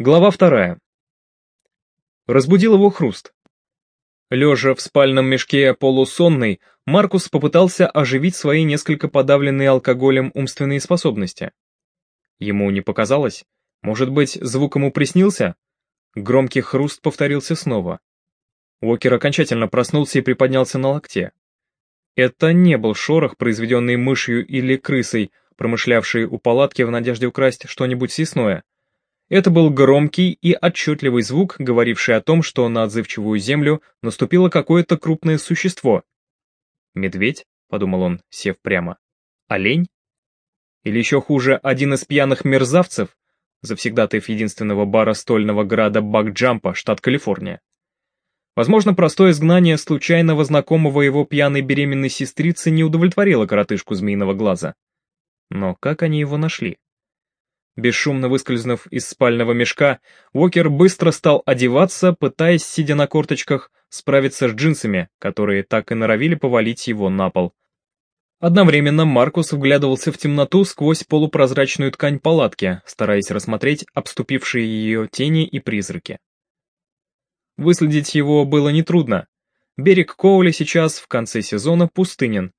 Глава вторая. Разбудил его хруст. Лежа в спальном мешке полусонный, Маркус попытался оживить свои несколько подавленные алкоголем умственные способности. Ему не показалось? Может быть, звук ему приснился? Громкий хруст повторился снова. Уокер окончательно проснулся и приподнялся на локте. Это не был шорох, произведенный мышью или крысой, промышлявшей у палатки в надежде украсть что-нибудь съестное. Это был громкий и отчетливый звук, говоривший о том, что на отзывчивую землю наступило какое-то крупное существо. «Медведь?» — подумал он, сев прямо. «Олень? Или еще хуже, один из пьяных мерзавцев, завсегдатаев единственного бара стольного града Бакджампа, штат Калифорния?» Возможно, простое изгнание случайного знакомого его пьяной беременной сестрицы не удовлетворило коротышку змеиного глаза. Но как они его нашли? Бесшумно выскользнув из спального мешка, Уокер быстро стал одеваться, пытаясь, сидя на корточках, справиться с джинсами, которые так и норовили повалить его на пол. Одновременно Маркус вглядывался в темноту сквозь полупрозрачную ткань палатки, стараясь рассмотреть обступившие ее тени и призраки. Выследить его было нетрудно. Берег Коули сейчас, в конце сезона, пустынен,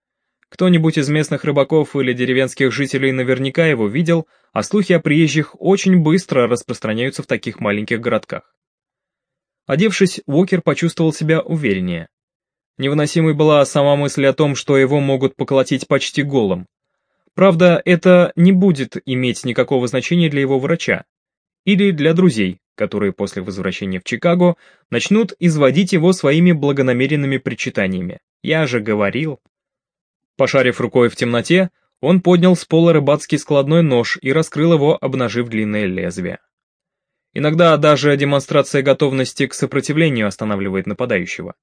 кто-нибудь из местных рыбаков или деревенских жителей наверняка его видел, а слухи о приезжих очень быстро распространяются в таких маленьких городках. Одевшись, Уокер почувствовал себя увереннее. Невыносимой была сама мысль о том, что его могут поколотить почти голым. Правда, это не будет иметь никакого значения для его врача. Или для друзей, которые после возвращения в Чикаго начнут изводить его своими благонамеренными причитаниями. «Я же говорил...» Пошарив рукой в темноте, он поднял с пола рыбацкий складной нож и раскрыл его, обнажив длинное лезвие. Иногда даже демонстрация готовности к сопротивлению останавливает нападающего.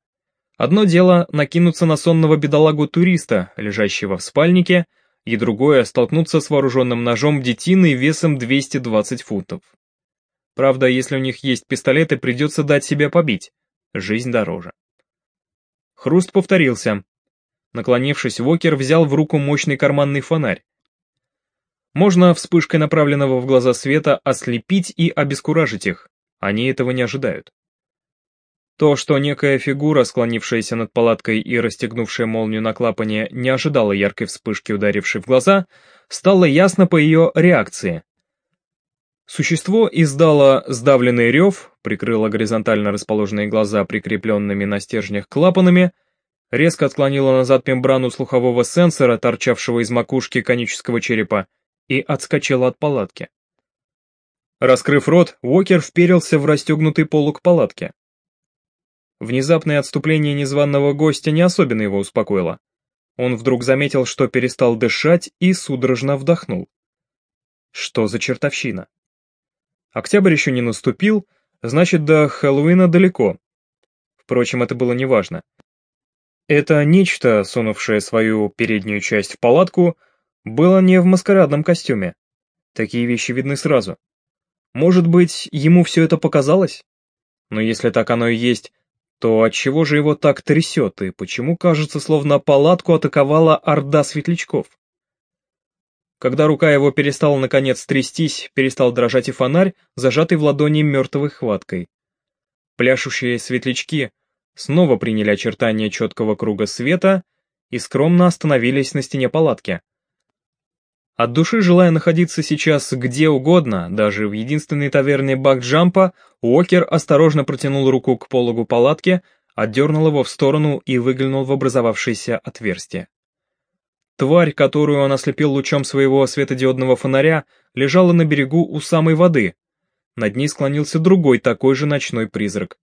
Одно дело накинуться на сонного бедолагу-туриста, лежащего в спальнике, и другое — столкнуться с вооруженным ножом детиной весом 220 фунтов. Правда, если у них есть пистолеты, придется дать себя побить. Жизнь дороже. Хруст повторился, Наклонившись, Вокер взял в руку мощный карманный фонарь. Можно вспышкой направленного в глаза света ослепить и обескуражить их. Они этого не ожидают. То, что некая фигура, склонившаяся над палаткой и расстегнувшая молнию на клапане, не ожидала яркой вспышки, ударившей в глаза, стало ясно по ее реакции. Существо издало сдавленный рев, прикрыло горизонтально расположенные глаза прикрепленными на стержнях клапанами, резко отклонила назад мембрану слухового сенсора, торчавшего из макушки конического черепа, и отскочила от палатки. Раскрыв рот, Уокер вперился в расстегнутый полог палатки. Внезапное отступление незваного гостя не особенно его успокоило. Он вдруг заметил, что перестал дышать и судорожно вдохнул. Что за чертовщина? Октябрь еще не наступил, значит, до Хэллоуина далеко. Впрочем, это было неважно. Это нечто, сунувшее свою переднюю часть в палатку, было не в маскарадном костюме. Такие вещи видны сразу. Может быть, ему все это показалось? Но если так оно и есть, то отчего же его так трясет, и почему кажется, словно палатку атаковала орда светлячков? Когда рука его перестала наконец трястись, перестал дрожать и фонарь, зажатый в ладони мертвой хваткой. Пляшущие светлячки — снова приняли очертания четкого круга света и скромно остановились на стене палатки. От души желая находиться сейчас где угодно, даже в единственной таверне Бакджампа, Уокер осторожно протянул руку к пологу палатки, отдернул его в сторону и выглянул в образовавшееся отверстие. Тварь, которую он ослепил лучом своего светодиодного фонаря, лежала на берегу у самой воды. Над ней склонился другой такой же ночной призрак.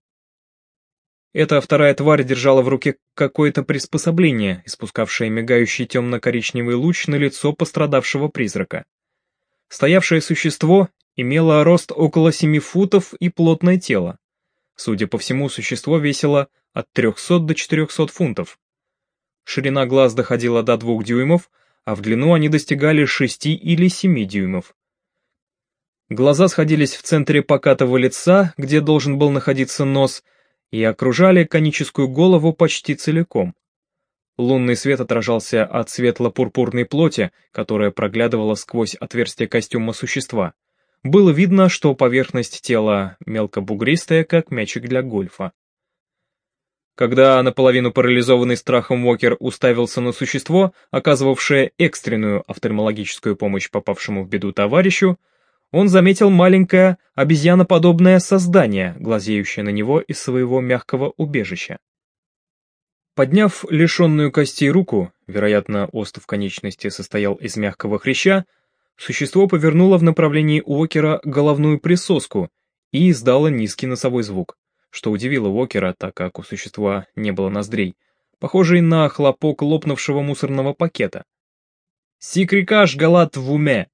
Эта вторая тварь держала в руке какое-то приспособление, испускавшее мигающий темно-коричневый луч на лицо пострадавшего призрака. Стоявшее существо имело рост около 7 футов и плотное тело. Судя по всему, существо весило от 300 до 400 фунтов. Ширина глаз доходила до 2 дюймов, а в длину они достигали 6 или 7 дюймов. Глаза сходились в центре покатого лица, где должен был находиться нос, и окружали коническую голову почти целиком. Лунный свет отражался от светло-пурпурной плоти, которая проглядывала сквозь отверстие костюма существа. было видно, что поверхность тела мелкобугристая, как мячик для гольфа. Когда наполовину парализованный страхом Уокер уставился на существо, оказывавшее экстренную офтальмологическую помощь попавшему в беду товарищу, он заметил маленькое обезьяноподобное создание, глазеющее на него из своего мягкого убежища. Подняв лишенную костей руку, вероятно, остов конечности состоял из мягкого хряща, существо повернуло в направлении Уокера головную присоску и издало низкий носовой звук что удивило Уокера, так как у существа не было ноздрей, похожий на хлопок лопнувшего мусорного пакета. «Сикрикаш галат в уме!»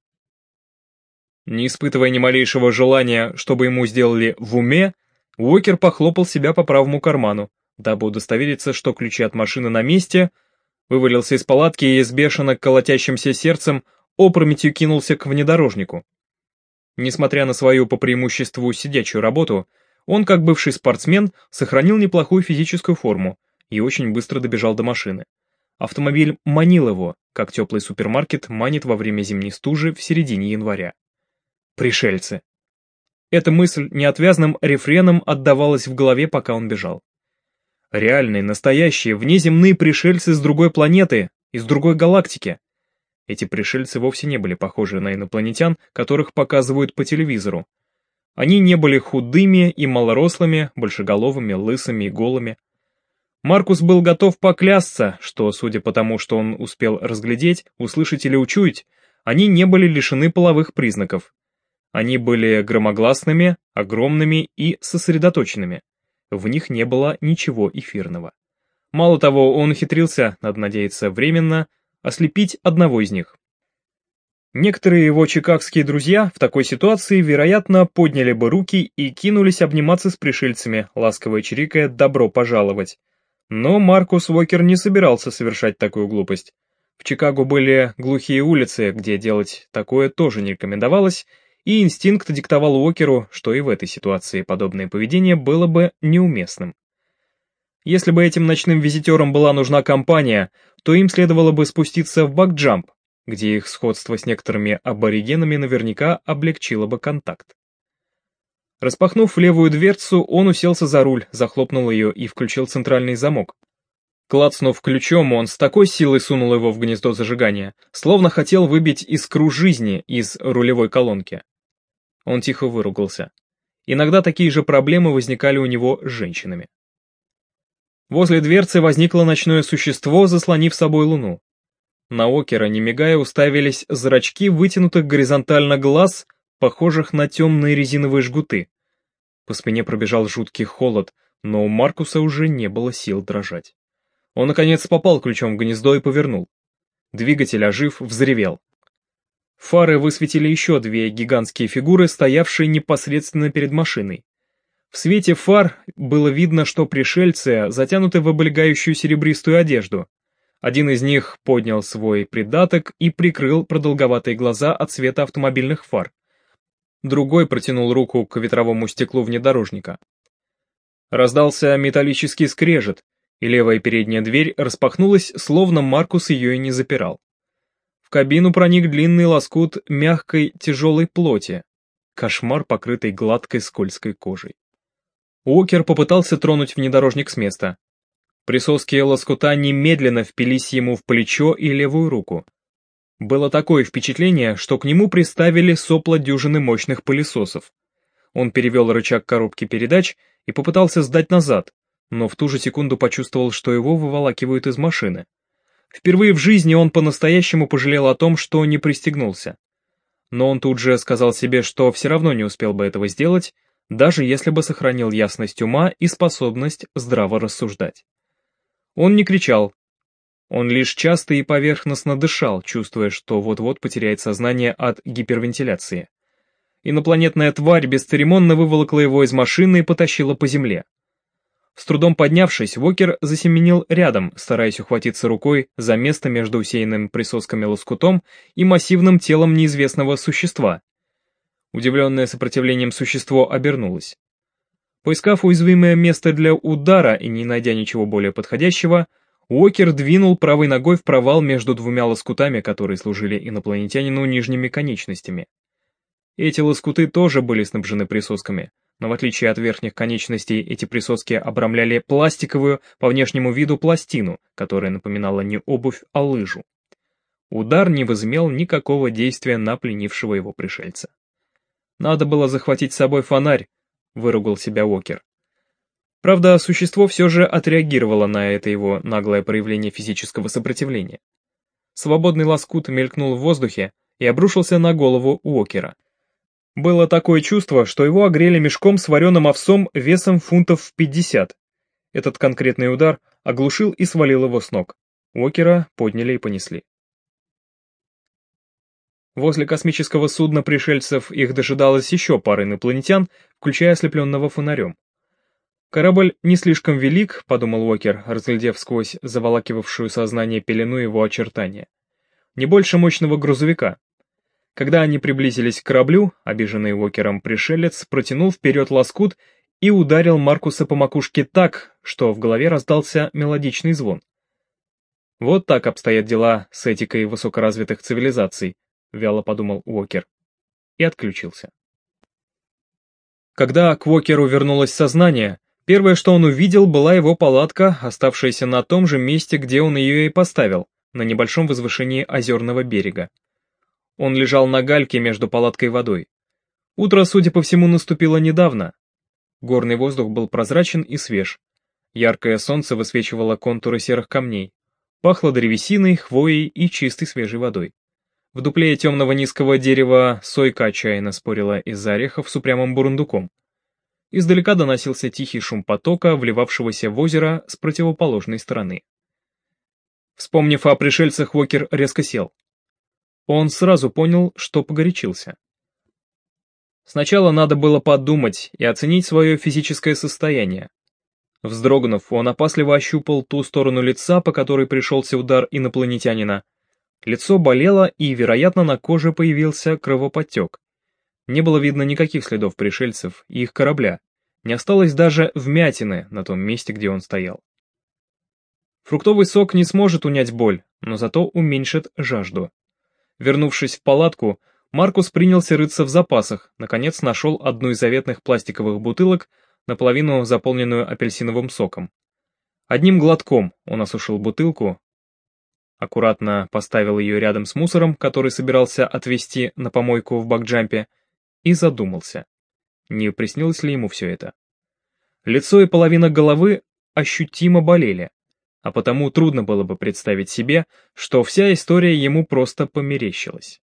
Не испытывая ни малейшего желания, чтобы ему сделали в уме, Уокер похлопал себя по правому карману, дабы удостовериться, что ключи от машины на месте, вывалился из палатки и с бешено колотящимся сердцем опрометью кинулся к внедорожнику. Несмотря на свою по преимуществу сидячую работу, он, как бывший спортсмен, сохранил неплохую физическую форму и очень быстро добежал до машины. Автомобиль манил его, как теплый супермаркет манит во время зимней стужи в середине января. Пришельцы. Эта мысль неотвязным рефреном отдавалась в голове, пока он бежал. Реальные, настоящие, внеземные пришельцы с другой планеты, из другой галактики. Эти пришельцы вовсе не были похожи на инопланетян, которых показывают по телевизору, они не были худыми и малорослыми, большеголовыми, лысыми и голыми. Маркус был готов поклясться, что, судя по тому, что он успел разглядеть, услышать или учуять, они не были лишены половых признаков. Они были громогласными, огромными и сосредоточенными. В них не было ничего эфирного. Мало того, он ухитрился, надо надеяться, временно, ослепить одного из них. Некоторые его чикагские друзья в такой ситуации, вероятно, подняли бы руки и кинулись обниматься с пришельцами, ласково чирикая «добро пожаловать». Но Маркус Уокер не собирался совершать такую глупость. В Чикаго были глухие улицы, где делать такое тоже не рекомендовалось, и инстинкт диктовал Уокеру, что и в этой ситуации подобное поведение было бы неуместным. Если бы этим ночным визитерам была нужна компания, то им следовало бы спуститься в бакджамп, где их сходство с некоторыми аборигенами наверняка облегчило бы контакт. Распахнув левую дверцу, он уселся за руль, захлопнул ее и включил центральный замок. Клацнув ключом, он с такой силой сунул его в гнездо зажигания, словно хотел выбить искру жизни из рулевой колонки. Он тихо выругался. Иногда такие же проблемы возникали у него с женщинами. Возле дверцы возникло ночное существо, заслонив собой луну. На Окера, не мигая, уставились зрачки вытянутых горизонтально глаз, похожих на темные резиновые жгуты. По спине пробежал жуткий холод, но у Маркуса уже не было сил дрожать. Он, наконец, попал ключом в гнездо и повернул. Двигатель, ожив, взревел. Фары высветили еще две гигантские фигуры, стоявшие непосредственно перед машиной. В свете фар было видно, что пришельцы затянуты в облегающую серебристую одежду, один из них поднял свой придаток и прикрыл продолговатые глаза от света автомобильных фар. Другой протянул руку к ветровому стеклу внедорожника. Раздался металлический скрежет, и левая передняя дверь распахнулась, словно Маркус ее и не запирал. Кабину проник длинный лоскут мягкой тяжелой плоти, кошмар, покрытый гладкой скользкой кожей. Уокер попытался тронуть внедорожник с места, Присоски лоскута немедленно впились ему в плечо и левую руку. Было такое впечатление, что к нему приставили сопла дюжины мощных пылесосов. Он перевел рычаг коробки передач и попытался сдать назад, но в ту же секунду почувствовал, что его выволакивают из машины. Впервые в жизни он по-настоящему пожалел о том, что не пристегнулся. Но он тут же сказал себе, что все равно не успел бы этого сделать, даже если бы сохранил ясность ума и способность здраво рассуждать. Он не кричал. Он лишь часто и поверхностно дышал, чувствуя, что вот-вот потеряет сознание от гипервентиляции. Инопланетная тварь бесцеремонно выволокла его из машины и потащила по земле. С трудом поднявшись, Вокер засеменил рядом, стараясь ухватиться рукой за место между усеянным присосками лоскутом и массивным телом неизвестного существа. Удивленное сопротивлением существо обернулось. Поискав уязвимое место для удара и не найдя ничего более подходящего, Уокер двинул правой ногой в провал между двумя лоскутами, которые служили инопланетянину нижними конечностями. Эти лоскуты тоже были снабжены присосками, но в отличие от верхних конечностей эти присоски обрамляли пластиковую по внешнему виду пластину, которая напоминала не обувь, а лыжу. Удар не возымел никакого действия на пленившего его пришельца. «Надо было захватить с собой фонарь», — выругал себя Уокер. Правда, существо все же отреагировало на это его наглое проявление физического сопротивления. Свободный лоскут мелькнул в воздухе и обрушился на голову Уокера. Было такое чувство, что его огрели мешком с вареным овсом весом фунтов в 50. Этот конкретный удар оглушил и свалил его с ног. Уокера подняли и понесли. Возле космического судна пришельцев их дожидалось еще пара инопланетян, включая ослепленного фонарем. Корабль не слишком велик, подумал Уокер, разглядев сквозь заволакивавшую сознание пелену его очертания. Не больше мощного грузовика, когда они приблизились к кораблю, обиженный Уокером пришелец протянул вперед лоскут и ударил Маркуса по макушке так, что в голове раздался мелодичный звон. «Вот так обстоят дела с этикой высокоразвитых цивилизаций», — вяло подумал Уокер. И отключился. Когда к Уокеру вернулось сознание, первое, что он увидел, была его палатка, оставшаяся на том же месте, где он ее и поставил, на небольшом возвышении озерного берега. Он лежал на гальке между палаткой и водой. Утро, судя по всему, наступило недавно. Горный воздух был прозрачен и свеж. Яркое солнце высвечивало контуры серых камней. Пахло древесиной, хвоей и чистой свежей водой. В дупле темного низкого дерева сойка отчаянно спорила из-за орехов с упрямым бурундуком. Издалека доносился тихий шум потока, вливавшегося в озеро с противоположной стороны. Вспомнив о пришельцах, Уокер резко сел. Он сразу понял, что погорячился. Сначала надо было подумать и оценить свое физическое состояние. Вздрогнув, он опасливо ощупал ту сторону лица, по которой пришелся удар инопланетянина. Лицо болело, и, вероятно, на коже появился кровоподтек. Не было видно никаких следов пришельцев и их корабля. Не осталось даже вмятины на том месте, где он стоял. Фруктовый сок не сможет унять боль, но зато уменьшит жажду. Вернувшись в палатку, Маркус принялся рыться в запасах, наконец нашел одну из заветных пластиковых бутылок, наполовину заполненную апельсиновым соком. Одним глотком он осушил бутылку, аккуратно поставил ее рядом с мусором, который собирался отвезти на помойку в бакджампе, и задумался, не приснилось ли ему все это. Лицо и половина головы ощутимо болели а потому трудно было бы представить себе, что вся история ему просто померещилась.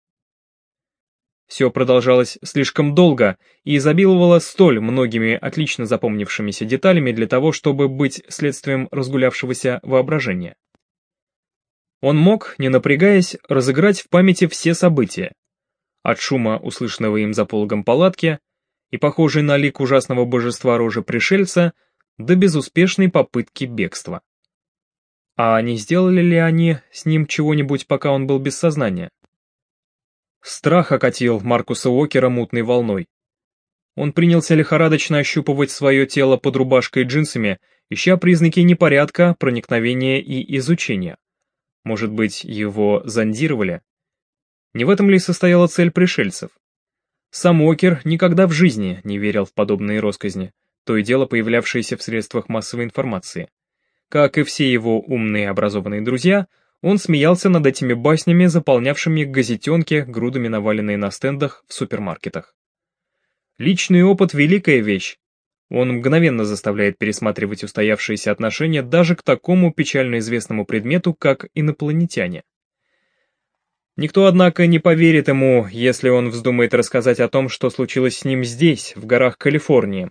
Все продолжалось слишком долго и изобиловало столь многими отлично запомнившимися деталями для того, чтобы быть следствием разгулявшегося воображения. Он мог, не напрягаясь, разыграть в памяти все события. От шума, услышанного им за пологом палатки, и похожей на лик ужасного божества рожи пришельца, до безуспешной попытки бегства. А не сделали ли они с ним чего-нибудь, пока он был без сознания? Страх окатил Маркуса Уокера мутной волной. Он принялся лихорадочно ощупывать свое тело под рубашкой и джинсами, ища признаки непорядка, проникновения и изучения. Может быть, его зондировали? Не в этом ли состояла цель пришельцев? Сам Уокер никогда в жизни не верил в подобные росказни, то и дело появлявшиеся в средствах массовой информации. Как и все его умные образованные друзья, он смеялся над этими баснями, заполнявшими газетенки, грудами наваленные на стендах в супермаркетах. Личный опыт — великая вещь. Он мгновенно заставляет пересматривать устоявшиеся отношения даже к такому печально известному предмету, как инопланетяне. Никто, однако, не поверит ему, если он вздумает рассказать о том, что случилось с ним здесь, в горах Калифорнии,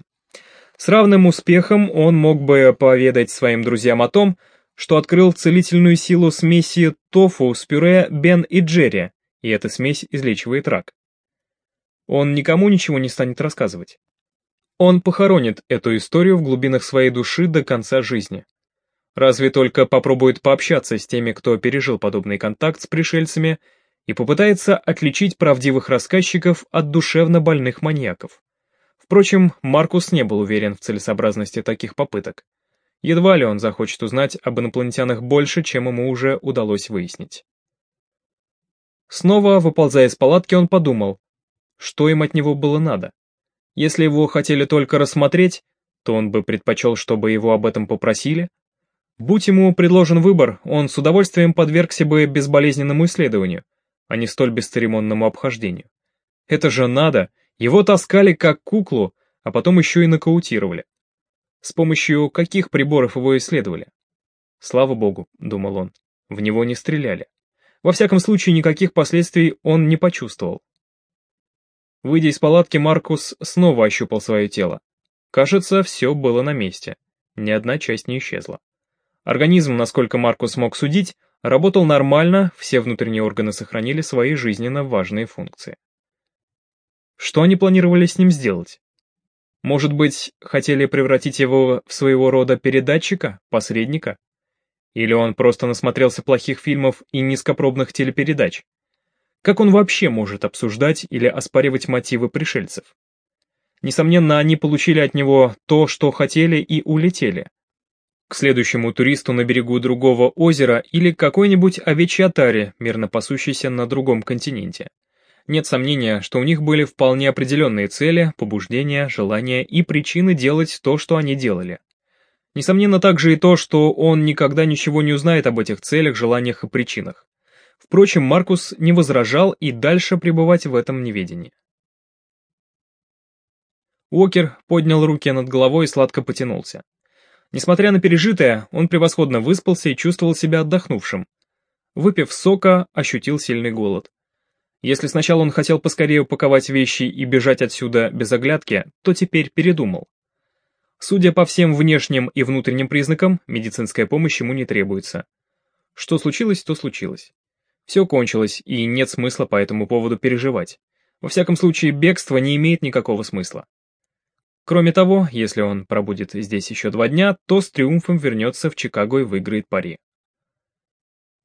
с равным успехом он мог бы поведать своим друзьям о том, что открыл целительную силу смеси тофу с пюре Бен и Джерри, и эта смесь излечивает рак. Он никому ничего не станет рассказывать. Он похоронит эту историю в глубинах своей души до конца жизни. Разве только попробует пообщаться с теми, кто пережил подобный контакт с пришельцами, и попытается отличить правдивых рассказчиков от душевно больных маньяков. Впрочем, Маркус не был уверен в целесообразности таких попыток. Едва ли он захочет узнать об инопланетянах больше, чем ему уже удалось выяснить. Снова, выползая из палатки, он подумал, что им от него было надо. Если его хотели только рассмотреть, то он бы предпочел, чтобы его об этом попросили. Будь ему предложен выбор, он с удовольствием подвергся бы безболезненному исследованию, а не столь бесцеремонному обхождению. Это же надо, его таскали как куклу, а потом еще и нокаутировали. С помощью каких приборов его исследовали? Слава богу, думал он, в него не стреляли. Во всяком случае, никаких последствий он не почувствовал. Выйдя из палатки, Маркус снова ощупал свое тело. Кажется, все было на месте. Ни одна часть не исчезла. Организм, насколько Маркус мог судить, работал нормально, все внутренние органы сохранили свои жизненно важные функции. Что они планировали с ним сделать? Может быть, хотели превратить его в своего рода передатчика, посредника? Или он просто насмотрелся плохих фильмов и низкопробных телепередач? Как он вообще может обсуждать или оспаривать мотивы пришельцев? Несомненно, они получили от него то, что хотели, и улетели. К следующему туристу на берегу другого озера или какой-нибудь овечьей отаре, мирно пасущейся на другом континенте. Нет сомнения, что у них были вполне определенные цели, побуждения, желания и причины делать то, что они делали. Несомненно также и то, что он никогда ничего не узнает об этих целях, желаниях и причинах. Впрочем, Маркус не возражал и дальше пребывать в этом неведении. Уокер поднял руки над головой и сладко потянулся. Несмотря на пережитое, он превосходно выспался и чувствовал себя отдохнувшим. Выпив сока, ощутил сильный голод. Если сначала он хотел поскорее упаковать вещи и бежать отсюда без оглядки, то теперь передумал. Судя по всем внешним и внутренним признакам, медицинская помощь ему не требуется. Что случилось, то случилось. Все кончилось, и нет смысла по этому поводу переживать. Во всяком случае, бегство не имеет никакого смысла. Кроме того, если он пробудет здесь еще два дня, то с триумфом вернется в Чикаго и выиграет пари.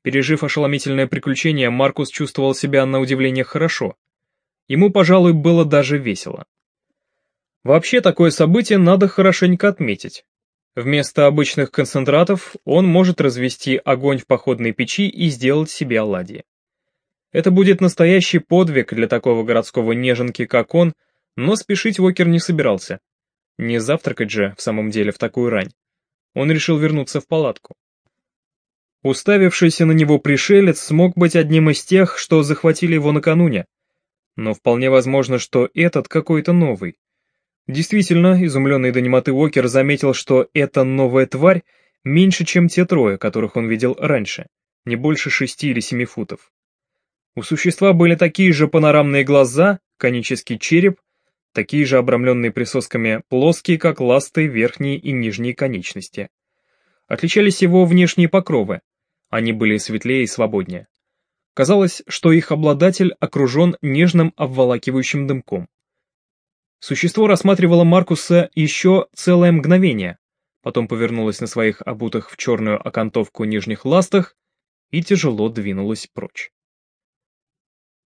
Пережив ошеломительное приключение, Маркус чувствовал себя на удивление хорошо. Ему, пожалуй, было даже весело. Вообще такое событие надо хорошенько отметить. Вместо обычных концентратов он может развести огонь в походной печи и сделать себе оладьи. Это будет настоящий подвиг для такого городского неженки, как он, но спешить Уокер не собирался. Не завтракать же, в самом деле, в такую рань. Он решил вернуться в палатку. Уставившийся на него пришелец смог быть одним из тех, что захватили его накануне. Но вполне возможно, что этот какой-то новый. Действительно, изумленный до немоты Уокер заметил, что эта новая тварь меньше, чем те трое, которых он видел раньше, не больше шести или семи футов. У существа были такие же панорамные глаза, конический череп, такие же обрамленные присосками плоские, как ласты, верхние и нижние конечности. Отличались его внешние покровы, они были светлее и свободнее. Казалось, что их обладатель окружен нежным обволакивающим дымком. Существо рассматривало Маркуса еще целое мгновение, потом повернулось на своих обутых в черную окантовку нижних ластах и тяжело двинулось прочь.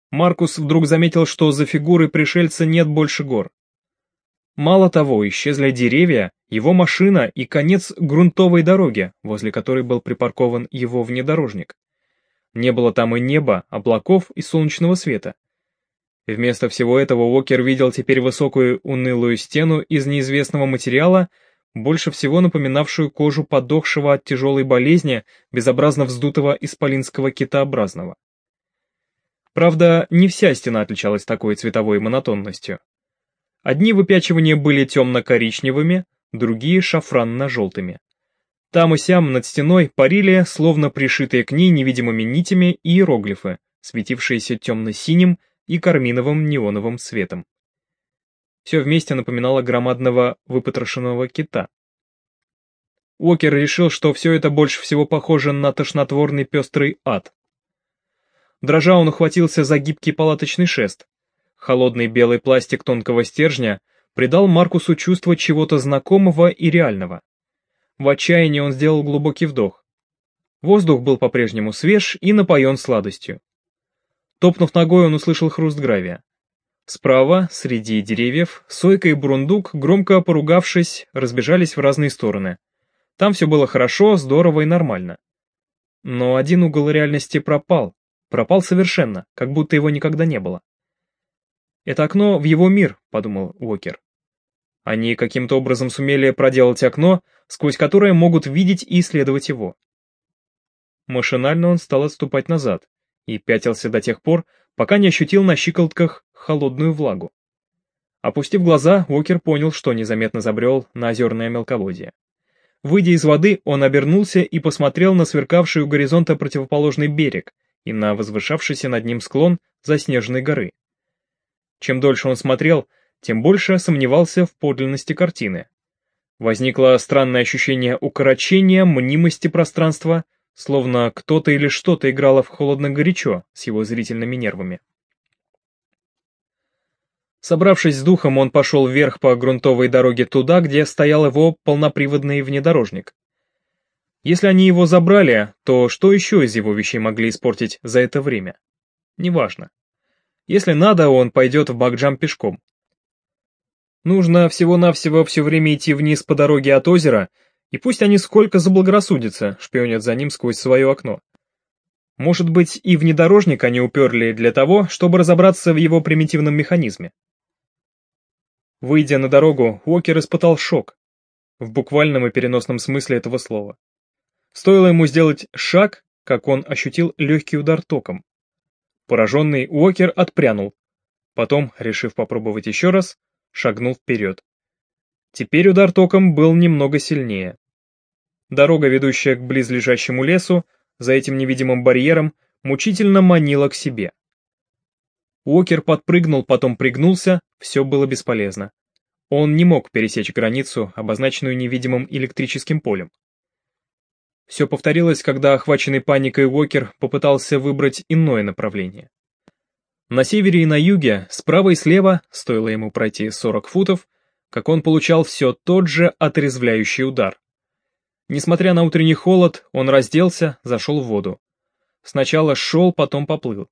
Маркус вдруг заметил, что за фигурой пришельца нет больше гор. Мало того, исчезли деревья, его машина и конец грунтовой дороги, возле которой был припаркован его внедорожник. Не было там и неба, облаков и солнечного света. Вместо всего этого Уокер видел теперь высокую унылую стену из неизвестного материала, больше всего напоминавшую кожу подохшего от тяжелой болезни, безобразно вздутого исполинского китообразного. Правда, не вся стена отличалась такой цветовой монотонностью. Одни выпячивания были темно-коричневыми, другие — шафранно-желтыми. Там и сям над стеной парили, словно пришитые к ней невидимыми нитями, иероглифы, светившиеся темно-синим и карминовым неоновым светом. Все вместе напоминало громадного выпотрошенного кита. Уокер решил, что все это больше всего похоже на тошнотворный пестрый ад. Дрожа он ухватился за гибкий палаточный шест. Холодный белый пластик тонкого стержня придал Маркусу чувство чего-то знакомого и реального. В отчаянии он сделал глубокий вдох. Воздух был по-прежнему свеж и напоен сладостью. Топнув ногой, он услышал хруст гравия. Справа, среди деревьев, Сойка и Бурундук, громко поругавшись, разбежались в разные стороны. Там все было хорошо, здорово и нормально. Но один угол реальности пропал. Пропал совершенно, как будто его никогда не было. Это окно в его мир, подумал Уокер. Они каким-то образом сумели проделать окно, сквозь которое могут видеть и исследовать его. Машинально он стал отступать назад и пятился до тех пор, пока не ощутил на щиколотках холодную влагу. Опустив глаза, Уокер понял, что незаметно забрел на озерное мелководье. Выйдя из воды, он обернулся и посмотрел на сверкавший у горизонта противоположный берег и на возвышавшийся над ним склон заснеженной горы. Чем дольше он смотрел, тем больше сомневался в подлинности картины. Возникло странное ощущение укорочения, мнимости пространства, словно кто-то или что-то играло в холодно-горячо с его зрительными нервами. Собравшись с духом, он пошел вверх по грунтовой дороге туда, где стоял его полноприводный внедорожник. Если они его забрали, то что еще из его вещей могли испортить за это время? Неважно. Если надо, он пойдет в Бакджам пешком. Нужно всего-навсего все время идти вниз по дороге от озера, и пусть они сколько заблагорассудятся, шпионят за ним сквозь свое окно. Может быть, и внедорожник они уперли для того, чтобы разобраться в его примитивном механизме. Выйдя на дорогу, Уокер испытал шок. В буквальном и переносном смысле этого слова. Стоило ему сделать шаг, как он ощутил легкий удар током. Пораженный Уокер отпрянул. Потом, решив попробовать еще раз, шагнул вперед. Теперь удар током был немного сильнее. Дорога, ведущая к близлежащему лесу, за этим невидимым барьером, мучительно манила к себе. Уокер подпрыгнул, потом пригнулся, все было бесполезно. Он не мог пересечь границу, обозначенную невидимым электрическим полем. Все повторилось, когда охваченный паникой Уокер попытался выбрать иное направление. На севере и на юге, справа и слева, стоило ему пройти 40 футов, как он получал все тот же отрезвляющий удар. Несмотря на утренний холод, он разделся, зашел в воду. Сначала шел, потом поплыл.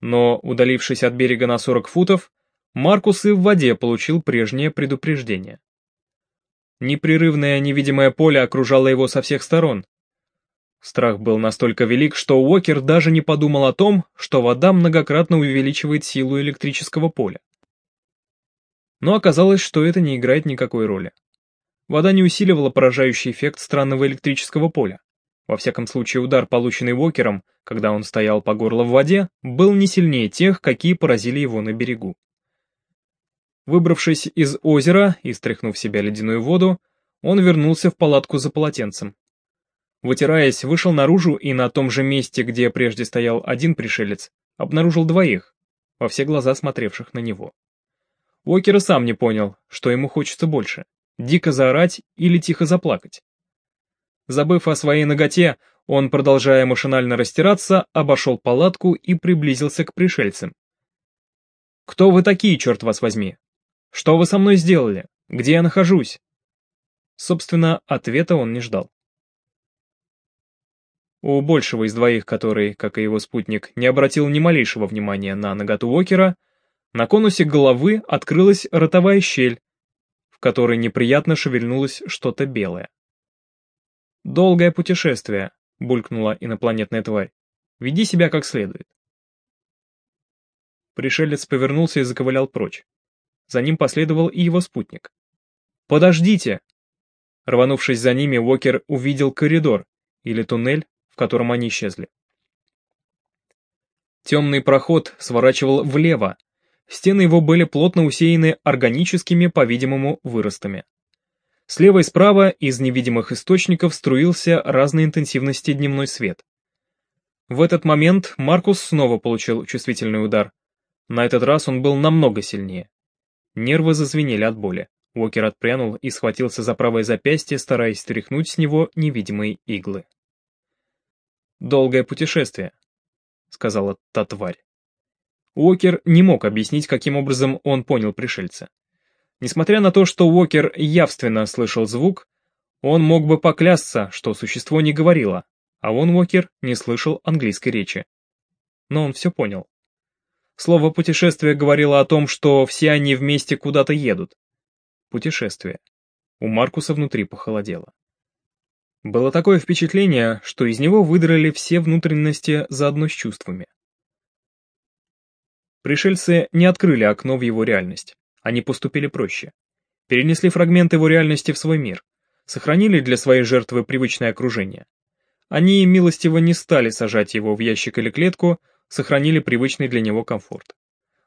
Но, удалившись от берега на 40 футов, Маркус и в воде получил прежнее предупреждение. Непрерывное невидимое поле окружало его со всех сторон. Страх был настолько велик, что Уокер даже не подумал о том, что вода многократно увеличивает силу электрического поля. Но оказалось, что это не играет никакой роли. Вода не усиливала поражающий эффект странного электрического поля. Во всяком случае, удар, полученный Уокером, когда он стоял по горло в воде, был не сильнее тех, какие поразили его на берегу. Выбравшись из озера и стряхнув себя ледяную воду, он вернулся в палатку за полотенцем. Вытираясь, вышел наружу и на том же месте, где прежде стоял один пришелец, обнаружил двоих, во все глаза смотревших на него. Уокер сам не понял, что ему хочется больше — дико заорать или тихо заплакать. Забыв о своей ноготе, он, продолжая машинально растираться, обошел палатку и приблизился к пришельцам. «Кто вы такие, черт вас возьми? Что вы со мной сделали? Где я нахожусь?» Собственно, ответа он не ждал. У большего из двоих, который, как и его спутник, не обратил ни малейшего внимания на наготу Уокера, на конусе головы открылась ротовая щель, в которой неприятно шевельнулось что-то белое. «Долгое путешествие», — булькнула инопланетная тварь. «Веди себя как следует». Пришелец повернулся и заковылял прочь. За ним последовал и его спутник. «Подождите!» Рванувшись за ними, Уокер увидел коридор, или туннель, в котором они исчезли. Темный проход сворачивал влево. Стены его были плотно усеяны органическими, по-видимому, выростами. Слева и справа из невидимых источников струился разной интенсивности дневной свет. В этот момент Маркус снова получил чувствительный удар. На этот раз он был намного сильнее. Нервы зазвенели от боли. Уокер отпрянул и схватился за правое запястье, стараясь стряхнуть с него невидимые иглы. «Долгое путешествие», — сказала та тварь. Уокер не мог объяснить, каким образом он понял пришельца. Несмотря на то, что Уокер явственно слышал звук, он мог бы поклясться, что существо не говорило, а он, Уокер, не слышал английской речи. Но он все понял. Слово «путешествие» говорило о том, что все они вместе куда-то едут. Путешествие. У Маркуса внутри похолодело. Было такое впечатление, что из него выдрали все внутренности заодно с чувствами. Пришельцы не открыли окно в его реальность. Они поступили проще. Перенесли фрагмент его реальности в свой мир. Сохранили для своей жертвы привычное окружение. Они милостиво не стали сажать его в ящик или клетку, сохранили привычный для него комфорт.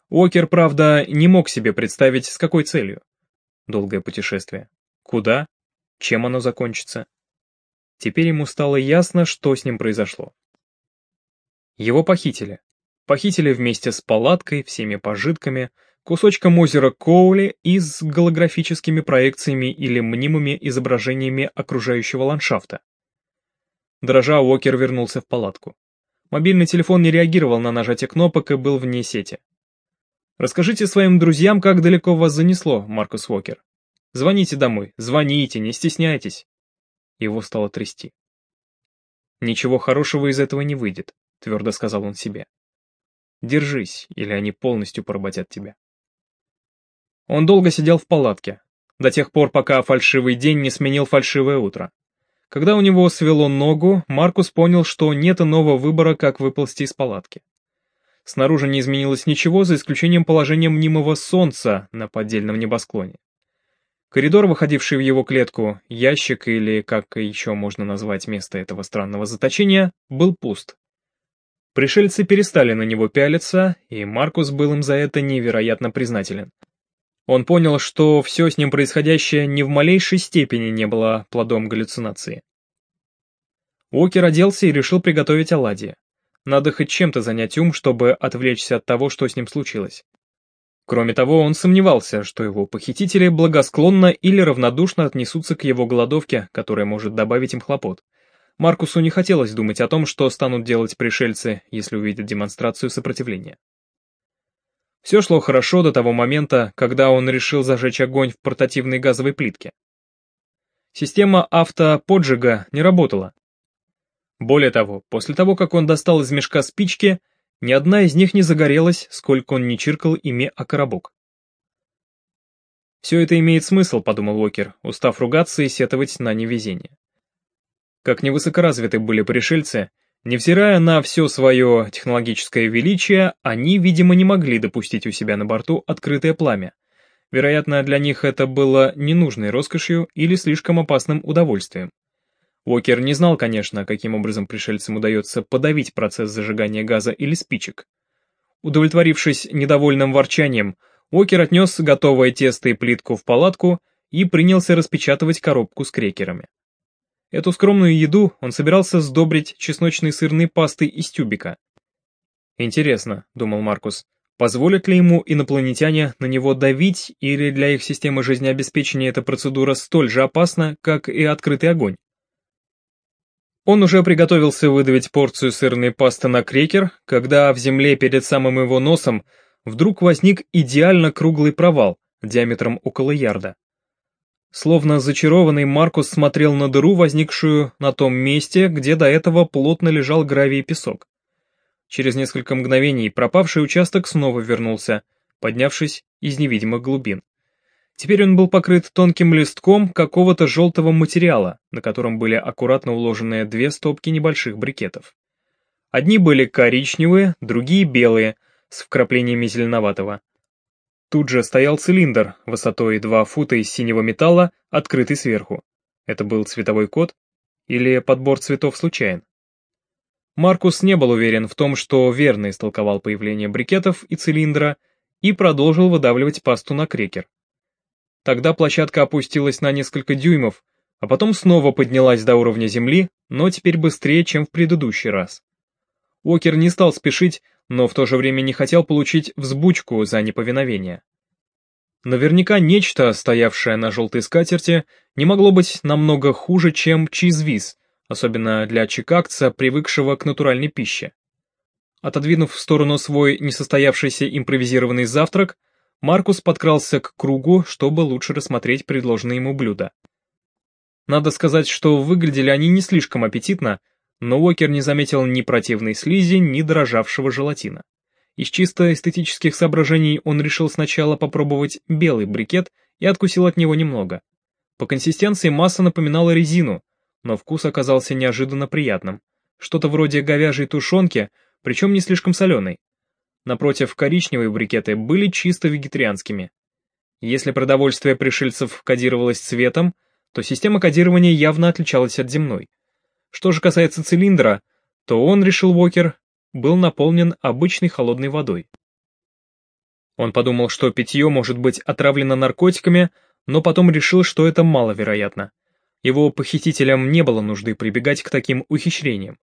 Уокер, правда, не мог себе представить, с какой целью. Долгое путешествие. Куда? Чем оно закончится? Теперь ему стало ясно, что с ним произошло. Его похитили. Похитили вместе с палаткой, всеми пожитками, кусочком озера Коули и с голографическими проекциями или мнимыми изображениями окружающего ландшафта. Дрожа, Уокер вернулся в палатку. Мобильный телефон не реагировал на нажатие кнопок и был вне сети. Расскажите своим друзьям, как далеко вас занесло, Маркус Уокер. Звоните домой, звоните, не стесняйтесь. Его стало трясти. Ничего хорошего из этого не выйдет, твердо сказал он себе. Держись, или они полностью поработят тебя. Он долго сидел в палатке, до тех пор, пока фальшивый день не сменил фальшивое утро. Когда у него свело ногу, Маркус понял, что нет иного выбора, как выползти из палатки. Снаружи не изменилось ничего, за исключением положения мнимого солнца на поддельном небосклоне. Коридор, выходивший в его клетку, ящик или, как еще можно назвать место этого странного заточения, был пуст. Пришельцы перестали на него пялиться, и Маркус был им за это невероятно признателен. Он понял, что все с ним происходящее ни в малейшей степени не было плодом галлюцинации. Уокер оделся и решил приготовить оладьи. Надо хоть чем-то занять ум, чтобы отвлечься от того, что с ним случилось. Кроме того, он сомневался, что его похитители благосклонно или равнодушно отнесутся к его голодовке, которая может добавить им хлопот. Маркусу не хотелось думать о том, что станут делать пришельцы, если увидят демонстрацию сопротивления. Все шло хорошо до того момента, когда он решил зажечь огонь в портативной газовой плитке. Система автоподжига не работала. Более того, после того, как он достал из мешка спички, ни одна из них не загорелась, сколько он не чиркал ими о коробок. «Все это имеет смысл», — подумал Уокер, устав ругаться и сетовать на невезение. Как невысокоразвиты были пришельцы, Невзирая на все свое технологическое величие, они, видимо, не могли допустить у себя на борту открытое пламя. Вероятно, для них это было ненужной роскошью или слишком опасным удовольствием. Уокер не знал, конечно, каким образом пришельцам удается подавить процесс зажигания газа или спичек. Удовлетворившись недовольным ворчанием, Уокер отнес готовое тесто и плитку в палатку и принялся распечатывать коробку с крекерами. Эту скромную еду он собирался сдобрить чесночной сырной пастой из тюбика. «Интересно», — думал Маркус, — «позволят ли ему инопланетяне на него давить, или для их системы жизнеобеспечения эта процедура столь же опасна, как и открытый огонь?» Он уже приготовился выдавить порцию сырной пасты на крекер, когда в земле перед самым его носом вдруг возник идеально круглый провал диаметром около ярда. Словно зачарованный Маркус смотрел на дыру, возникшую на том месте, где до этого плотно лежал гравий и песок. Через несколько мгновений пропавший участок снова вернулся, поднявшись из невидимых глубин. Теперь он был покрыт тонким листком какого-то желтого материала, на котором были аккуратно уложены две стопки небольших брикетов. Одни были коричневые, другие белые, с вкраплениями зеленоватого. Тут же стоял цилиндр высотой 2 фута из синего металла, открытый сверху. Это был цветовой код? Или подбор цветов случайен? Маркус не был уверен в том, что верно истолковал появление брикетов и цилиндра и продолжил выдавливать пасту на крекер. Тогда площадка опустилась на несколько дюймов, а потом снова поднялась до уровня земли, но теперь быстрее, чем в предыдущий раз. Уокер не стал спешить, но в то же время не хотел получить взбучку за неповиновение. Наверняка нечто, стоявшее на желтой скатерти, не могло быть намного хуже, чем чизвиз, особенно для чикагца, привыкшего к натуральной пище. Отодвинув в сторону свой несостоявшийся импровизированный завтрак, Маркус подкрался к кругу, чтобы лучше рассмотреть предложенные ему блюда. Надо сказать, что выглядели они не слишком аппетитно, но Уокер не заметил ни противной слизи, ни дрожавшего желатина. Из чисто эстетических соображений он решил сначала попробовать белый брикет и откусил от него немного. По консистенции масса напоминала резину, но вкус оказался неожиданно приятным. Что-то вроде говяжьей тушенки, причем не слишком соленой. Напротив, коричневые брикеты были чисто вегетарианскими. Если продовольствие пришельцев кодировалось цветом, то система кодирования явно отличалась от земной. Что же касается цилиндра, то он, решил Уокер, был наполнен обычной холодной водой. Он подумал, что питье может быть отравлено наркотиками, но потом решил, что это маловероятно. Его похитителям не было нужды прибегать к таким ухищрениям.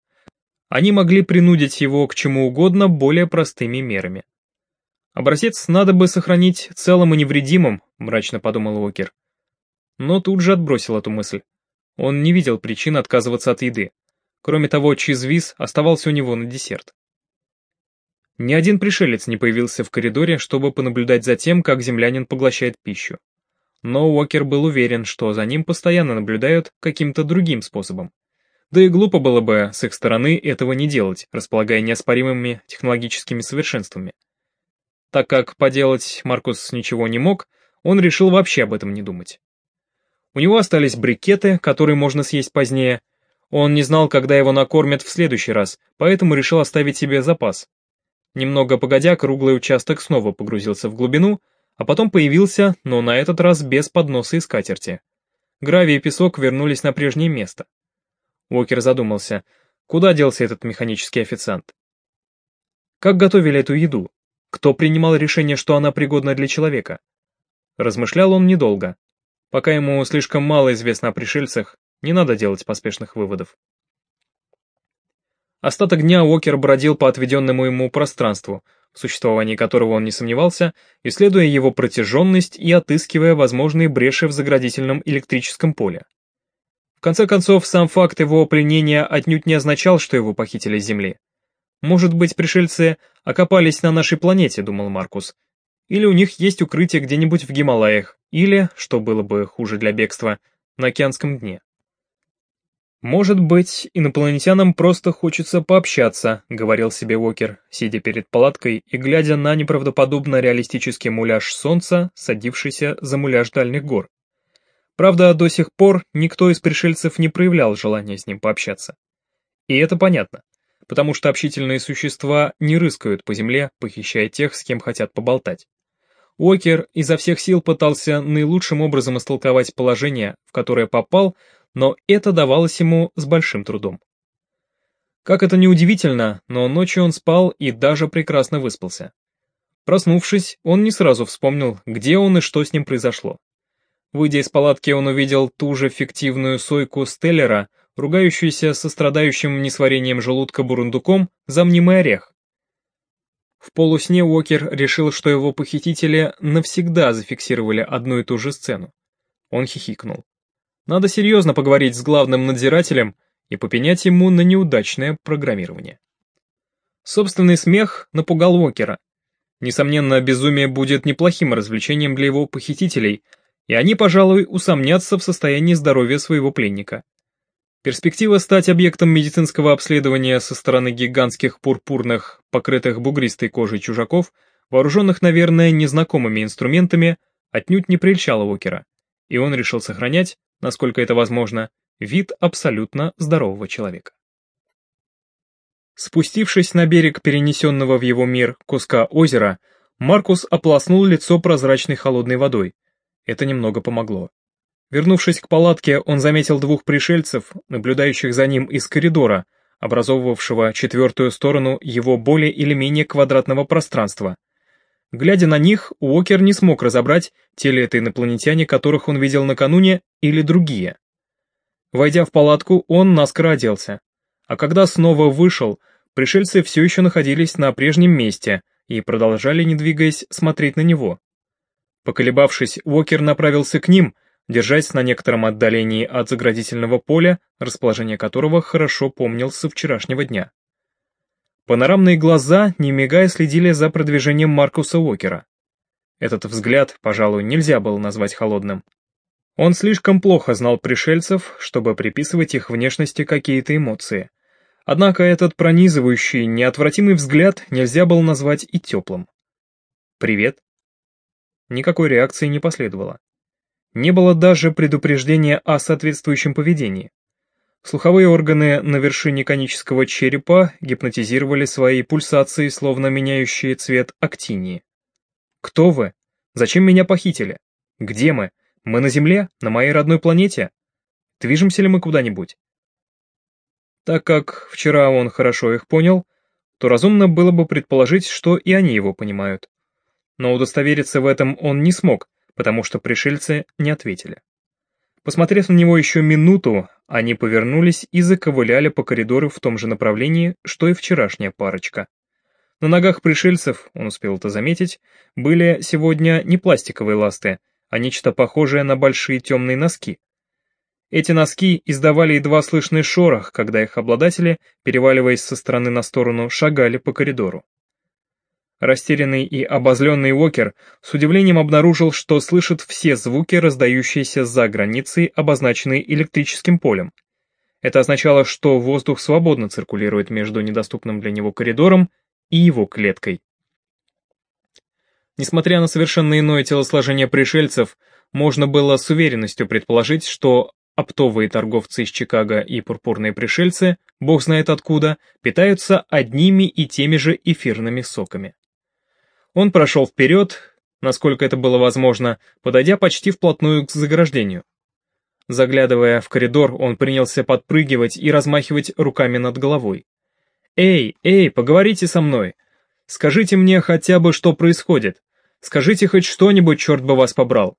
Они могли принудить его к чему угодно более простыми мерами. «Образец надо бы сохранить целым и невредимым», — мрачно подумал Уокер. Но тут же отбросил эту мысль. Он не видел причин отказываться от еды. Кроме того, чизвиз оставался у него на десерт. Ни один пришелец не появился в коридоре, чтобы понаблюдать за тем, как землянин поглощает пищу. Но Уокер был уверен, что за ним постоянно наблюдают каким-то другим способом. Да и глупо было бы с их стороны этого не делать, располагая неоспоримыми технологическими совершенствами. Так как поделать Маркус ничего не мог, он решил вообще об этом не думать. У него остались брикеты, которые можно съесть позднее. Он не знал, когда его накормят в следующий раз, поэтому решил оставить себе запас. Немного погодя, круглый участок снова погрузился в глубину, а потом появился, но на этот раз без подноса и скатерти. Гравий и песок вернулись на прежнее место. Уокер задумался, куда делся этот механический официант. Как готовили эту еду? Кто принимал решение, что она пригодна для человека? Размышлял он недолго. Пока ему слишком мало известно о пришельцах, не надо делать поспешных выводов. Остаток дня Уокер бродил по отведенному ему пространству, в существовании которого он не сомневался, исследуя его протяженность и отыскивая возможные бреши в заградительном электрическом поле конце концов, сам факт его пленения отнюдь не означал, что его похитили с Земли. Может быть, пришельцы окопались на нашей планете, думал Маркус. Или у них есть укрытие где-нибудь в Гималаях, или, что было бы хуже для бегства, на океанском дне. «Может быть, инопланетянам просто хочется пообщаться», — говорил себе Уокер, сидя перед палаткой и глядя на неправдоподобно реалистический муляж Солнца, садившийся за муляж дальних гор. Правда, до сих пор никто из пришельцев не проявлял желания с ним пообщаться. И это понятно, потому что общительные существа не рыскают по земле, похищая тех, с кем хотят поболтать. Уокер изо всех сил пытался наилучшим образом истолковать положение, в которое попал, но это давалось ему с большим трудом. Как это ни удивительно, но ночью он спал и даже прекрасно выспался. Проснувшись, он не сразу вспомнил, где он и что с ним произошло. Выйдя из палатки, он увидел ту же фиктивную сойку Стеллера, ругающуюся со страдающим несварением желудка бурундуком за мнимый орех. В полусне Уокер решил, что его похитители навсегда зафиксировали одну и ту же сцену. Он хихикнул. Надо серьезно поговорить с главным надзирателем и попенять ему на неудачное программирование. Собственный смех напугал Уокера. Несомненно, безумие будет неплохим развлечением для его похитителей — и они, пожалуй, усомнятся в состоянии здоровья своего пленника. Перспектива стать объектом медицинского обследования со стороны гигантских пурпурных, покрытых бугристой кожей чужаков, вооруженных, наверное, незнакомыми инструментами, отнюдь не прельщала Уокера, и он решил сохранять, насколько это возможно, вид абсолютно здорового человека. Спустившись на берег перенесенного в его мир куска озера, Маркус ополоснул лицо прозрачной холодной водой, это немного помогло. Вернувшись к палатке, он заметил двух пришельцев, наблюдающих за ним из коридора, образовывавшего четвертую сторону его более или менее квадратного пространства. Глядя на них, Уокер не смог разобрать, те ли это инопланетяне, которых он видел накануне, или другие. Войдя в палатку, он наскоро оделся. А когда снова вышел, пришельцы все еще находились на прежнем месте и продолжали, не двигаясь, смотреть на него. Поколебавшись, Уокер направился к ним, держась на некотором отдалении от заградительного поля, расположение которого хорошо помнил со вчерашнего дня. Панорамные глаза, не мигая, следили за продвижением Маркуса Уокера. Этот взгляд, пожалуй, нельзя было назвать холодным. Он слишком плохо знал пришельцев, чтобы приписывать их внешности какие-то эмоции. Однако этот пронизывающий, неотвратимый взгляд нельзя было назвать и теплым. «Привет», Никакой реакции не последовало. Не было даже предупреждения о соответствующем поведении. Слуховые органы на вершине конического черепа гипнотизировали свои пульсации, словно меняющие цвет актинии. «Кто вы? Зачем меня похитили? Где мы? Мы на Земле? На моей родной планете? Движемся ли мы куда-нибудь?» Так как вчера он хорошо их понял, то разумно было бы предположить, что и они его понимают. Но удостовериться в этом он не смог, потому что пришельцы не ответили. Посмотрев на него еще минуту, они повернулись и заковыляли по коридору в том же направлении, что и вчерашняя парочка. На ногах пришельцев, он успел это заметить, были сегодня не пластиковые ласты, а нечто похожее на большие темные носки. Эти носки издавали едва слышный шорох, когда их обладатели, переваливаясь со стороны на сторону, шагали по коридору. Растерянный и обозленный Уокер с удивлением обнаружил, что слышит все звуки, раздающиеся за границей, обозначенные электрическим полем. Это означало, что воздух свободно циркулирует между недоступным для него коридором и его клеткой. Несмотря на совершенно иное телосложение пришельцев, можно было с уверенностью предположить, что оптовые торговцы из Чикаго и пурпурные пришельцы, бог знает откуда, питаются одними и теми же эфирными соками. Он прошел вперед, насколько это было возможно, подойдя почти вплотную к заграждению. Заглядывая в коридор, он принялся подпрыгивать и размахивать руками над головой. «Эй, эй, поговорите со мной! Скажите мне хотя бы, что происходит! Скажите хоть что-нибудь, черт бы вас побрал!»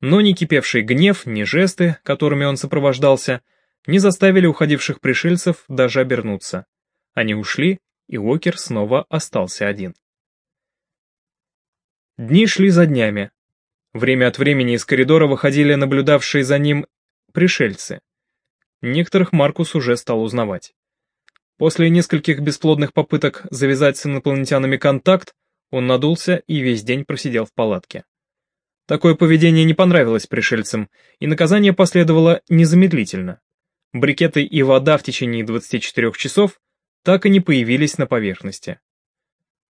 Но ни кипевший гнев, ни жесты, которыми он сопровождался, не заставили уходивших пришельцев даже обернуться. Они ушли, и Уокер снова остался один. Дни шли за днями. Время от времени из коридора выходили наблюдавшие за ним пришельцы. Некоторых Маркус уже стал узнавать. После нескольких бесплодных попыток завязать с инопланетянами контакт, он надулся и весь день просидел в палатке. Такое поведение не понравилось пришельцам, и наказание последовало незамедлительно. Брикеты и вода в течение 24 часов так и не появились на поверхности.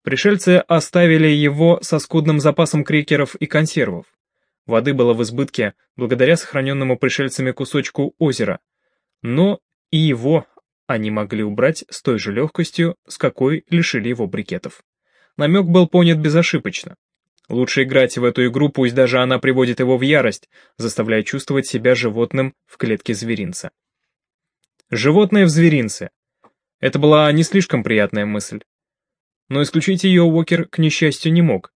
Пришельцы оставили его со скудным запасом крекеров и консервов. Воды было в избытке благодаря сохраненному пришельцами кусочку озера, но и его они могли убрать с той же легкостью, с какой лишили его брикетов. Намек был понят безошибочно. Лучше играть в эту игру, пусть даже она приводит его в ярость, заставляя чувствовать себя животным в клетке зверинца. Животное в зверинце. Это была не слишком приятная мысль но исключить ее Уокер, к несчастью, не мог.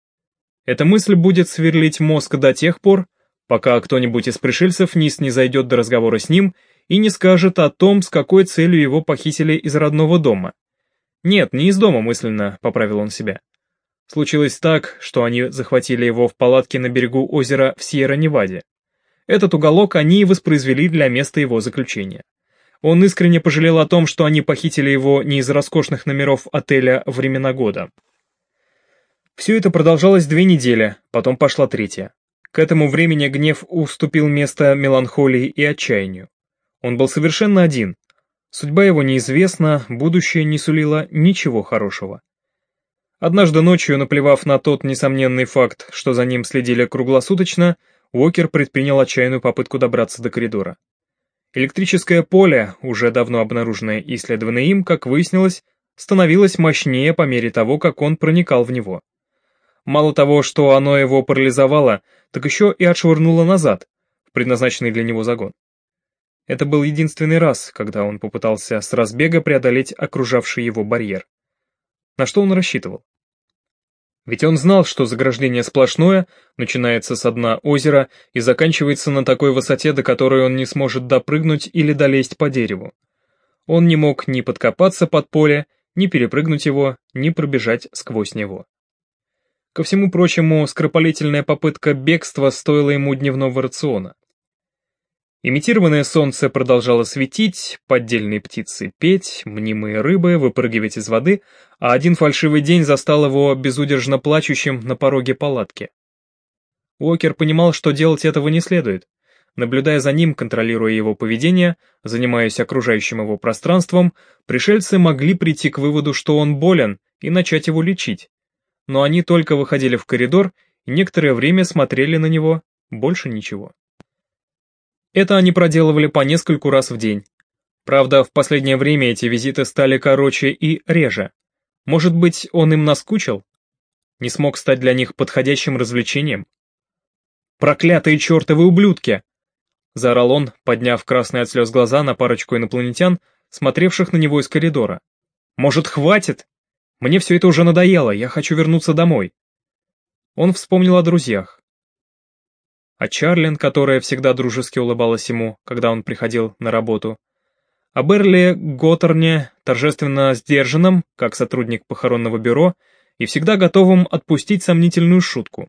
Эта мысль будет сверлить мозг до тех пор, пока кто-нибудь из пришельцев не снизойдет до разговора с ним и не скажет о том, с какой целью его похитили из родного дома. Нет, не из дома мысленно, поправил он себя. Случилось так, что они захватили его в палатке на берегу озера в Сьерра-Неваде. Этот уголок они воспроизвели для места его заключения. Он искренне пожалел о том, что они похитили его не из роскошных номеров отеля «Времена года». Все это продолжалось две недели, потом пошла третья. К этому времени гнев уступил место меланхолии и отчаянию. Он был совершенно один. Судьба его неизвестна, будущее не сулило ничего хорошего. Однажды ночью, наплевав на тот несомненный факт, что за ним следили круглосуточно, Уокер предпринял отчаянную попытку добраться до коридора. Электрическое поле, уже давно обнаруженное и исследованное им, как выяснилось, становилось мощнее по мере того, как он проникал в него. Мало того, что оно его парализовало, так еще и отшвырнуло назад, в предназначенный для него загон. Это был единственный раз, когда он попытался с разбега преодолеть окружавший его барьер. На что он рассчитывал? Ведь он знал, что заграждение сплошное, начинается с дна озера и заканчивается на такой высоте, до которой он не сможет допрыгнуть или долезть по дереву. Он не мог ни подкопаться под поле, ни перепрыгнуть его, ни пробежать сквозь него. Ко всему прочему, скоропалительная попытка бегства стоила ему дневного рациона. Имитированное солнце продолжало светить, поддельные птицы петь, мнимые рыбы выпрыгивать из воды, а один фальшивый день застал его безудержно плачущим на пороге палатки. Уокер понимал, что делать этого не следует. Наблюдая за ним, контролируя его поведение, занимаясь окружающим его пространством, пришельцы могли прийти к выводу, что он болен, и начать его лечить. Но они только выходили в коридор и некоторое время смотрели на него, больше ничего. Это они проделывали по нескольку раз в день, Правда, в последнее время эти визиты стали короче и реже. Может быть, он им наскучил? Не смог стать для них подходящим развлечением? «Проклятые чертовы ублюдки!» Заорал он, подняв красные от слез глаза на парочку инопланетян, смотревших на него из коридора. «Может, хватит? Мне все это уже надоело, я хочу вернуться домой». Он вспомнил о друзьях. О Чарлин, которая всегда дружески улыбалась ему, когда он приходил на работу. О Берли Готтерне, торжественно сдержанном, как сотрудник похоронного бюро, и всегда готовым отпустить сомнительную шутку.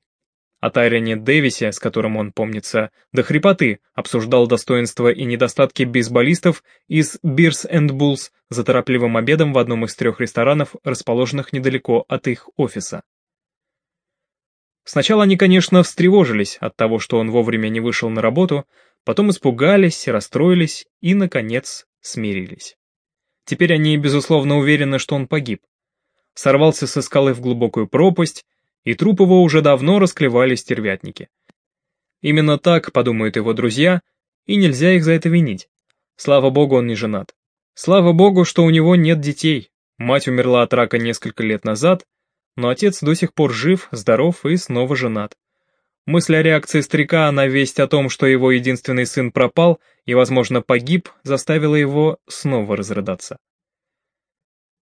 О Тайрене Дэвисе, с которым он, помнится, до хрипоты обсуждал достоинства и недостатки бейсболистов из Бирс энд Буллс за торопливым обедом в одном из трех ресторанов, расположенных недалеко от их офиса. Сначала они, конечно, встревожились от того, что он вовремя не вышел на работу, потом испугались, расстроились и, наконец, смирились. Теперь они, безусловно, уверены, что он погиб. Сорвался со скалы в глубокую пропасть, и труп его уже давно расклевали стервятники. Именно так, подумают его друзья, и нельзя их за это винить. Слава богу, он не женат. Слава богу, что у него нет детей. Мать умерла от рака несколько лет назад, но отец до сих пор жив, здоров и снова женат. Мысль о реакции старика на весть о том, что его единственный сын пропал и, возможно, погиб, заставила его снова разрыдаться.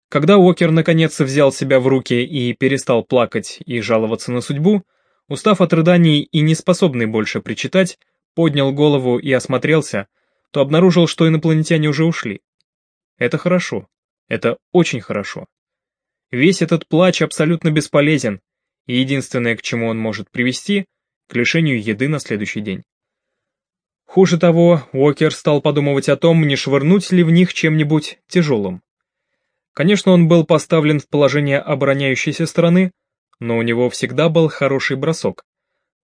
Когда Уокер наконец взял себя в руки и перестал плакать и жаловаться на судьбу, устав от рыданий и не способный больше причитать, поднял голову и осмотрелся, то обнаружил, что инопланетяне уже ушли. Это хорошо. Это очень хорошо. Весь этот плач абсолютно бесполезен, и единственное, к чему он может привести, к лишению еды на следующий день. Хуже того, Уокер стал подумывать о том, не швырнуть ли в них чем-нибудь тяжелым. Конечно, он был поставлен в положение обороняющейся стороны, но у него всегда был хороший бросок.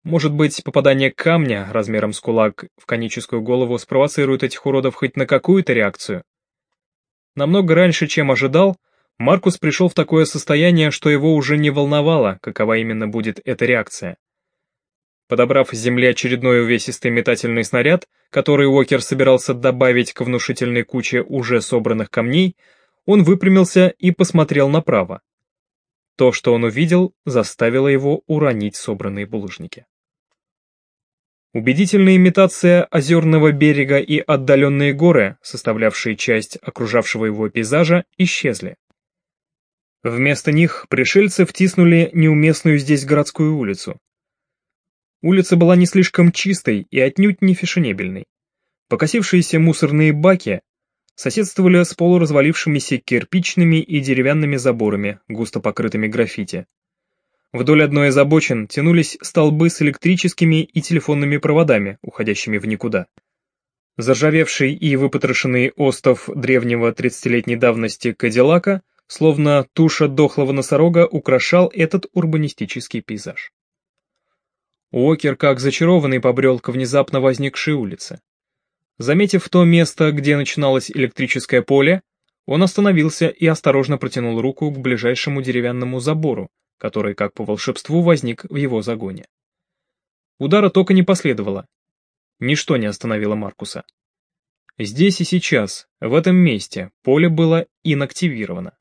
Может быть, попадание камня размером с кулак в коническую голову спровоцирует этих уродов хоть на какую-то реакцию? Намного раньше, чем ожидал, Маркус пришел в такое состояние, что его уже не волновало, какова именно будет эта реакция. Подобрав с земли очередной увесистый метательный снаряд, который Уокер собирался добавить к внушительной куче уже собранных камней, он выпрямился и посмотрел направо. То, что он увидел, заставило его уронить собранные булыжники. Убедительная имитация озерного берега и отдаленные горы, составлявшие часть окружавшего его пейзажа, исчезли. Вместо них пришельцы втиснули неуместную здесь городскую улицу. Улица была не слишком чистой и отнюдь не фешенебельной. Покосившиеся мусорные баки соседствовали с полуразвалившимися кирпичными и деревянными заборами, густо покрытыми граффити. Вдоль одной из обочин тянулись столбы с электрическими и телефонными проводами, уходящими в никуда. Заржавевший и выпотрошенный остов древнего тридцатилетней давности Кадиллака, словно туша дохлого носорога, украшал этот урбанистический пейзаж. Уокер, как зачарованный, побрел к внезапно возникшей улице. Заметив то место, где начиналось электрическое поле, он остановился и осторожно протянул руку к ближайшему деревянному забору, который, как по волшебству, возник в его загоне. Удара тока не последовало. Ничто не остановило Маркуса. Здесь и сейчас, в этом месте, поле было инактивировано.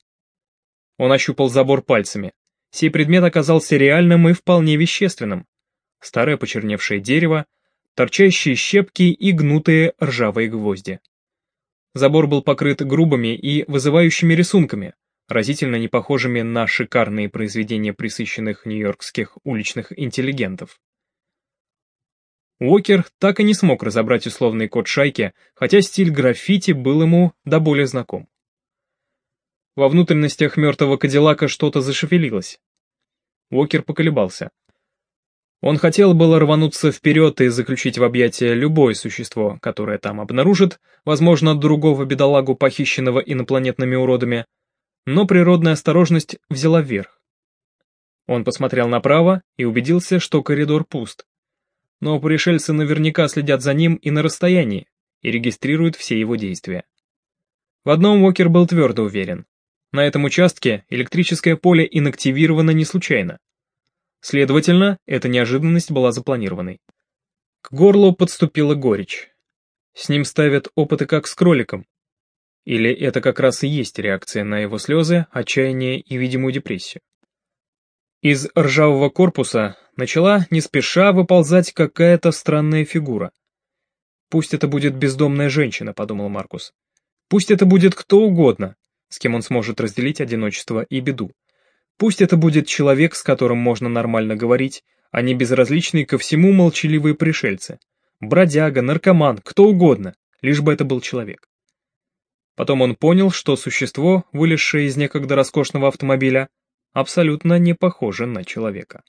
Он ощупал забор пальцами. Сей предмет оказался реальным и вполне вещественным. Старое почерневшее дерево, торчащие щепки и гнутые ржавые гвозди. Забор был покрыт грубыми и вызывающими рисунками, разительно не похожими на шикарные произведения присыщенных нью-йоркских уличных интеллигентов. Уокер так и не смог разобрать условный код шайки, хотя стиль граффити был ему до более знаком. Во внутренностях мертвого Кадиллака что-то зашевелилось. Уокер поколебался. Он хотел было рвануться вперед и заключить в объятия любое существо, которое там обнаружит, возможно, другого бедолагу, похищенного инопланетными уродами, но природная осторожность взяла вверх. Он посмотрел направо и убедился, что коридор пуст. Но пришельцы наверняка следят за ним и на расстоянии, и регистрируют все его действия. В одном Уокер был твердо уверен. На этом участке электрическое поле инактивировано не случайно. Следовательно, эта неожиданность была запланированной. К горлу подступила горечь. С ним ставят опыты как с кроликом. Или это как раз и есть реакция на его слезы, отчаяние и видимую депрессию? Из ржавого корпуса начала не спеша выползать какая-то странная фигура. «Пусть это будет бездомная женщина», — подумал Маркус. «Пусть это будет кто угодно, с кем он сможет разделить одиночество и беду. Пусть это будет человек, с которым можно нормально говорить, а не безразличные ко всему молчаливые пришельцы. Бродяга, наркоман, кто угодно, лишь бы это был человек. Потом он понял, что существо, вылезшее из некогда роскошного автомобиля, абсолютно не похоже на человека.